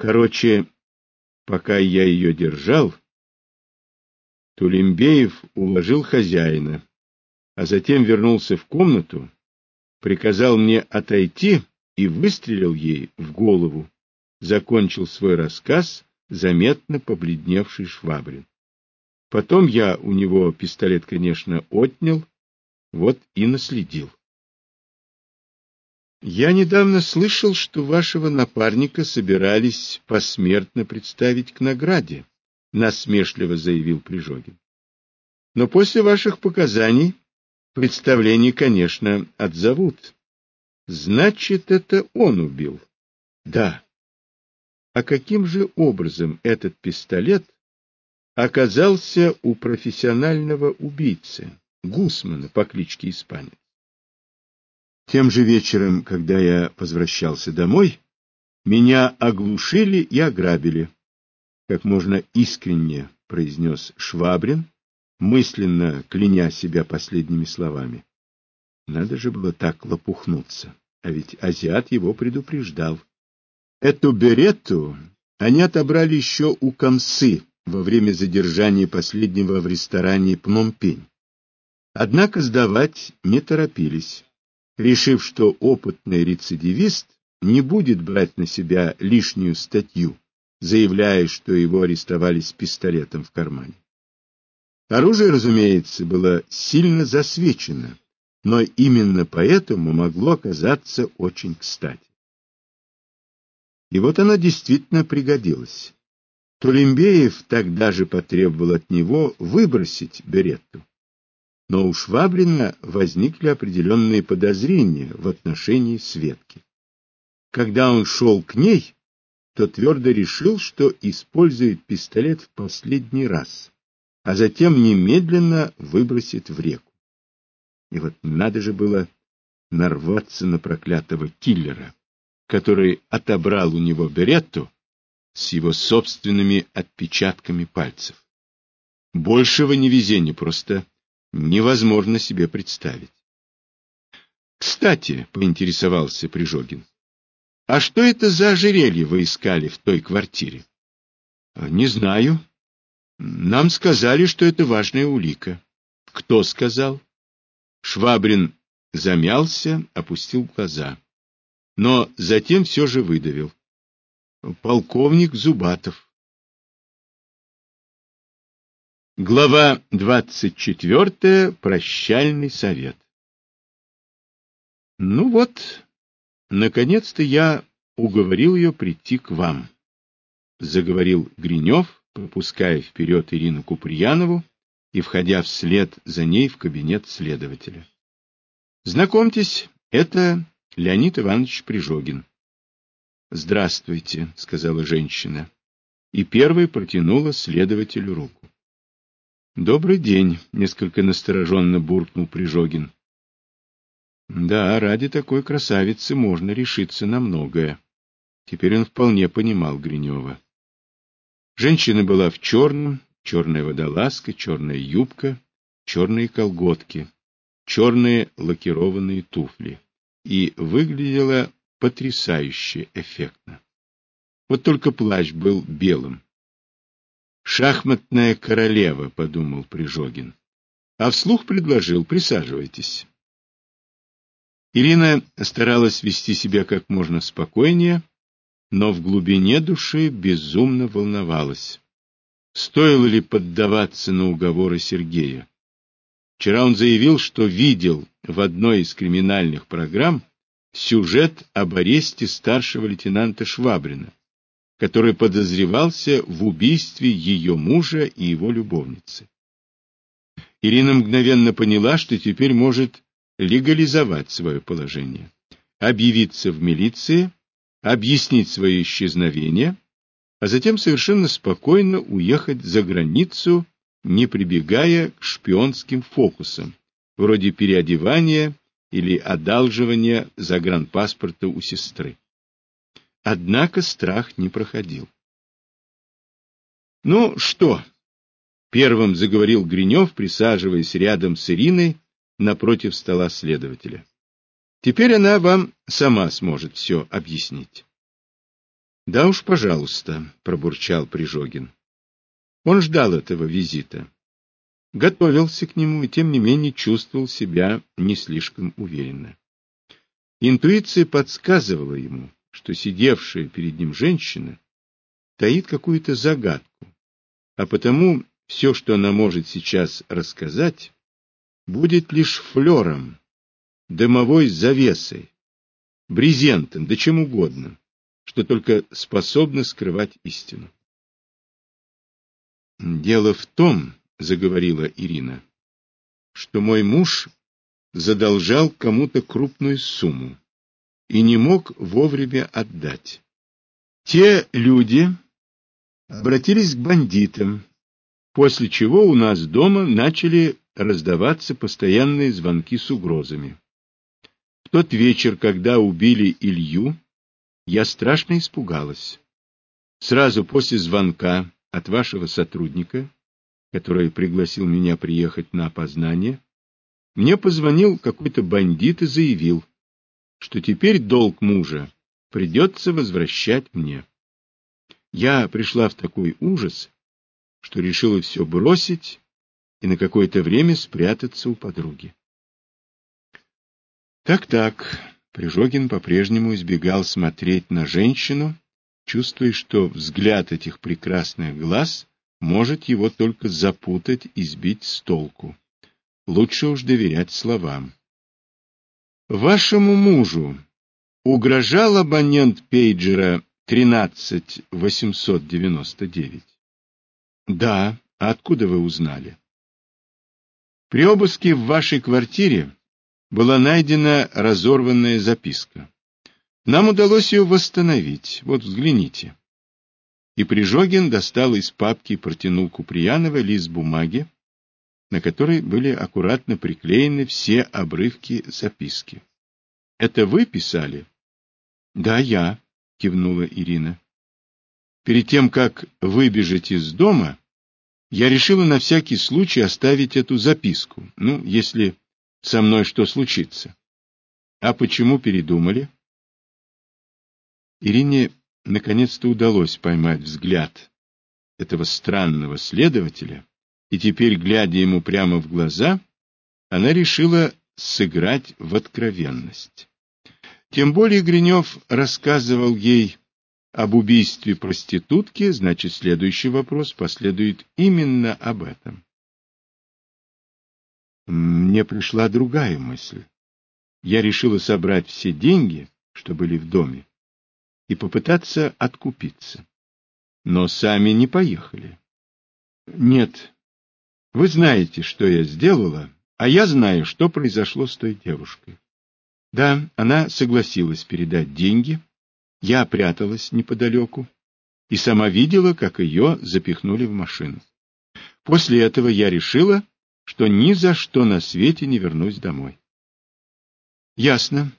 Короче, пока я ее держал, Тулембеев уложил хозяина, а затем вернулся в комнату, приказал мне отойти и выстрелил ей в голову. Закончил свой рассказ заметно побледневший Швабрин. Потом я у него пистолет, конечно, отнял, вот и наследил. Я недавно слышал, что вашего напарника собирались посмертно представить к награде, насмешливо заявил Прижогин. Но после ваших показаний представление, конечно, отзовут. Значит, это он убил. Да. А каким же образом этот пистолет оказался у профессионального убийцы, Гусмана по кличке Испанец? Тем же вечером, когда я возвращался домой, меня оглушили и ограбили. Как можно искренне произнес Швабрин, мысленно кляня себя последними словами. Надо же было так лопухнуться, а ведь азиат его предупреждал. Эту беретту они отобрали еще у комсы во время задержания последнего в ресторане Пномпень. Однако сдавать не торопились, решив, что опытный рецидивист не будет брать на себя лишнюю статью, заявляя, что его арестовали с пистолетом в кармане. Оружие, разумеется, было сильно засвечено, но именно поэтому могло оказаться очень кстати. И вот оно действительно пригодилось. Тулембеев тогда же потребовал от него выбросить беретту. Но у Швабрина возникли определенные подозрения в отношении Светки. Когда он шел к ней, то твердо решил, что использует пистолет в последний раз, а затем немедленно выбросит в реку. И вот надо же было нарваться на проклятого киллера который отобрал у него беретту с его собственными отпечатками пальцев. Большего невезения просто невозможно себе представить. Кстати, поинтересовался Прижогин, а что это за ожерелье вы искали в той квартире? Не знаю. Нам сказали, что это важная улика. Кто сказал? Швабрин замялся, опустил глаза но затем все же выдавил. Полковник Зубатов. Глава двадцать четвертая. Прощальный совет. Ну вот, наконец-то я уговорил ее прийти к вам, заговорил Гринев, пропуская вперед Ирину Куприянову и входя вслед за ней в кабинет следователя. Знакомьтесь, это Леонид Иванович Прижогин. «Здравствуйте», — сказала женщина, и первой протянула следователю руку. «Добрый день», — несколько настороженно буркнул Прижогин. Да, ради такой красавицы можно решиться на многое. Теперь он вполне понимал Гринева. Женщина была в черном, черная водолазка, черная юбка, черные колготки, черные лакированные туфли и выглядела потрясающе эффектно. Вот только плащ был белым. «Шахматная королева», — подумал Прижогин. А вслух предложил «присаживайтесь». Ирина старалась вести себя как можно спокойнее, но в глубине души безумно волновалась. Стоило ли поддаваться на уговоры Сергея? Вчера он заявил, что видел в одной из криминальных программ сюжет об аресте старшего лейтенанта Швабрина, который подозревался в убийстве ее мужа и его любовницы. Ирина мгновенно поняла, что теперь может легализовать свое положение, объявиться в милиции, объяснить свое исчезновение, а затем совершенно спокойно уехать за границу не прибегая к шпионским фокусам, вроде переодевания или одалживания загранпаспорта у сестры. Однако страх не проходил. «Ну что?» — первым заговорил Гринев, присаживаясь рядом с Ириной напротив стола следователя. «Теперь она вам сама сможет все объяснить». Да уж, пожалуйста, пробурчал Прижогин. Он ждал этого визита. Готовился к нему и тем не менее чувствовал себя не слишком уверенно. Интуиция подсказывала ему, что сидевшая перед ним женщина таит какую-то загадку, а потому все, что она может сейчас рассказать, будет лишь флером, дымовой завесой, брезентом, да чем угодно, что только способно скрывать истину. Дело в том, заговорила Ирина, что мой муж задолжал кому-то крупную сумму и не мог вовремя отдать. Те люди обратились к бандитам, после чего у нас дома начали раздаваться постоянные звонки с угрозами. В тот вечер, когда убили Илью, я страшно испугалась. Сразу после звонка от вашего сотрудника, который пригласил меня приехать на опознание, мне позвонил какой-то бандит и заявил, что теперь долг мужа придется возвращать мне. Я пришла в такой ужас, что решила все бросить и на какое-то время спрятаться у подруги. Так-так, Прижогин по-прежнему избегал смотреть на женщину, чувствуя, что взгляд этих прекрасных глаз может его только запутать и сбить с толку. Лучше уж доверять словам. Вашему мужу угрожал абонент пейджера 13899? Да, а откуда вы узнали? При обыске в вашей квартире была найдена разорванная записка. Нам удалось ее восстановить. Вот взгляните. И Прижогин достал из папки и протянул Куприянова лист бумаги, на которой были аккуратно приклеены все обрывки записки. — Это вы писали? — Да, я, — кивнула Ирина. Перед тем, как выбежать из дома, я решила на всякий случай оставить эту записку, ну, если со мной что случится. А почему передумали? Ирине наконец-то удалось поймать взгляд этого странного следователя, и теперь, глядя ему прямо в глаза, она решила сыграть в откровенность. Тем более Гринев рассказывал ей об убийстве проститутки, значит, следующий вопрос последует именно об этом. Мне пришла другая мысль. Я решила собрать все деньги, что были в доме, и попытаться откупиться. Но сами не поехали. Нет, вы знаете, что я сделала, а я знаю, что произошло с той девушкой. Да, она согласилась передать деньги, я пряталась неподалеку и сама видела, как ее запихнули в машину. После этого я решила, что ни за что на свете не вернусь домой. Ясно.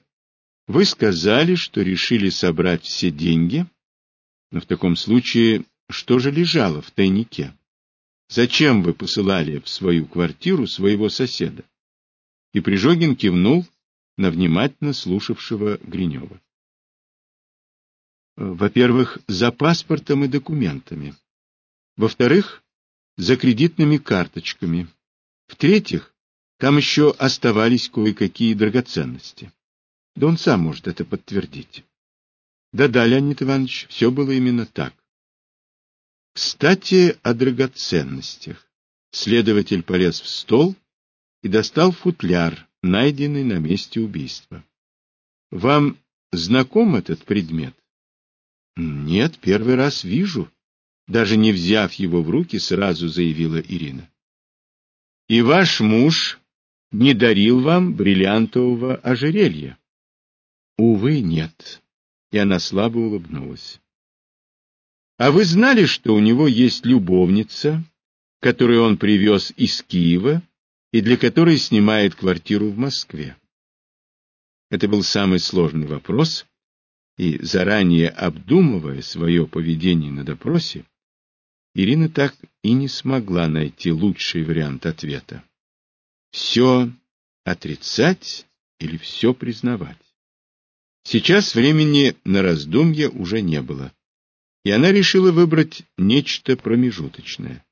Вы сказали, что решили собрать все деньги, но в таком случае что же лежало в тайнике? Зачем вы посылали в свою квартиру своего соседа? И Прижогин кивнул на внимательно слушавшего Гринева. Во-первых, за паспортом и документами. Во-вторых, за кредитными карточками. В-третьих, там еще оставались кое-какие драгоценности. Да он сам может это подтвердить. Да-да, Леонид Иванович, все было именно так. Кстати, о драгоценностях. Следователь полез в стол и достал футляр, найденный на месте убийства. Вам знаком этот предмет? Нет, первый раз вижу. Даже не взяв его в руки, сразу заявила Ирина. И ваш муж не дарил вам бриллиантового ожерелья? Увы, нет. И она слабо улыбнулась. А вы знали, что у него есть любовница, которую он привез из Киева и для которой снимает квартиру в Москве? Это был самый сложный вопрос, и заранее обдумывая свое поведение на допросе, Ирина так и не смогла найти лучший вариант ответа. Все отрицать или все признавать? Сейчас времени на раздумье уже не было. И она решила выбрать нечто промежуточное.